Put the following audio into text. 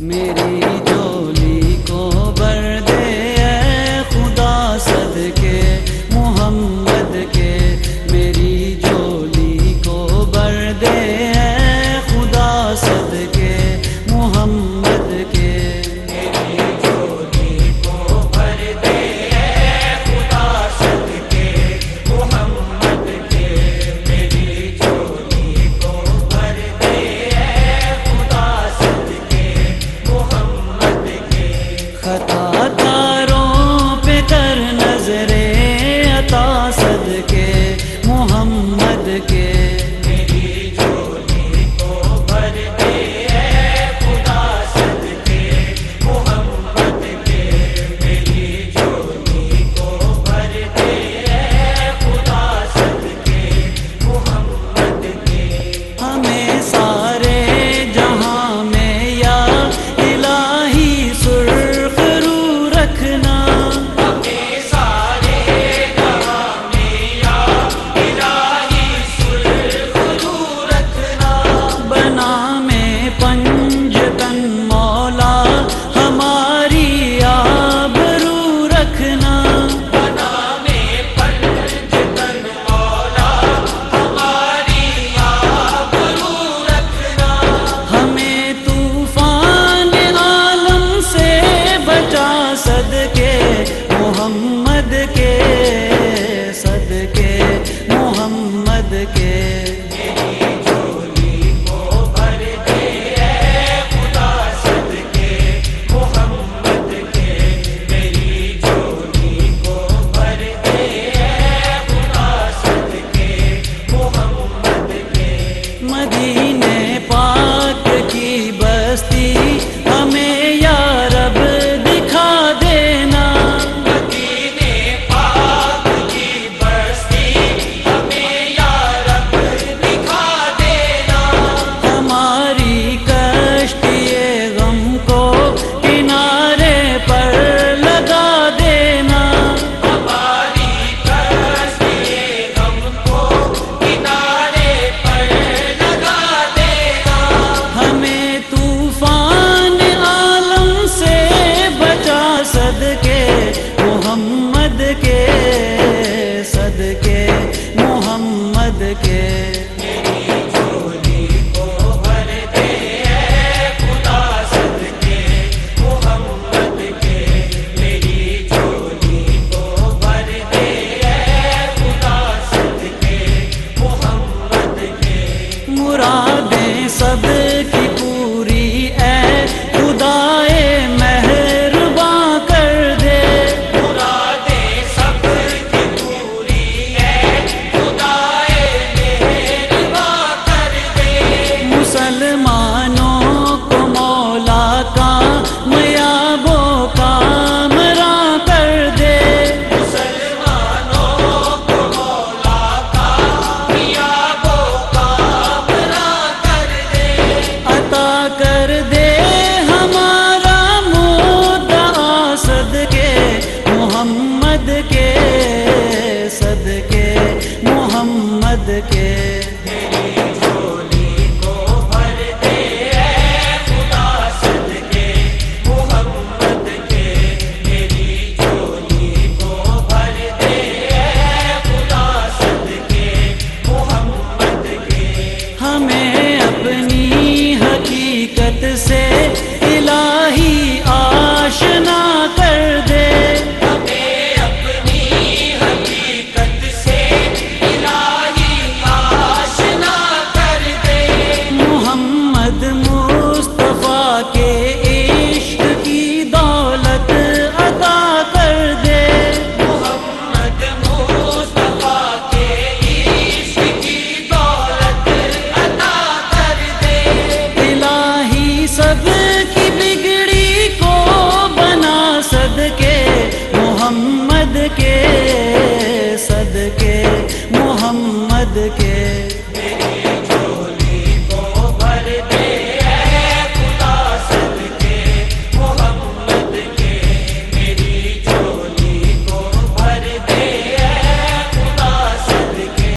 میری جو بنا میں پنج تن مولا، ہماری آبرو رکھنا۔ بنا میں پنج تن مولا، ہماری آبرو رکھنا۔ ہمیں طوفان عالم سے بچا صدقے، محمد کے، صدقے، محمد کے۔ مسلمانوں کو مولا کا میابوں کا مرا کر دے۔ مسلمانوں کو مولا کا کا مرا کر دے عطا کر دے ہمارا مودا صدقے محمد کے، صدقے محمد کے۔ کے صدقے محمد کے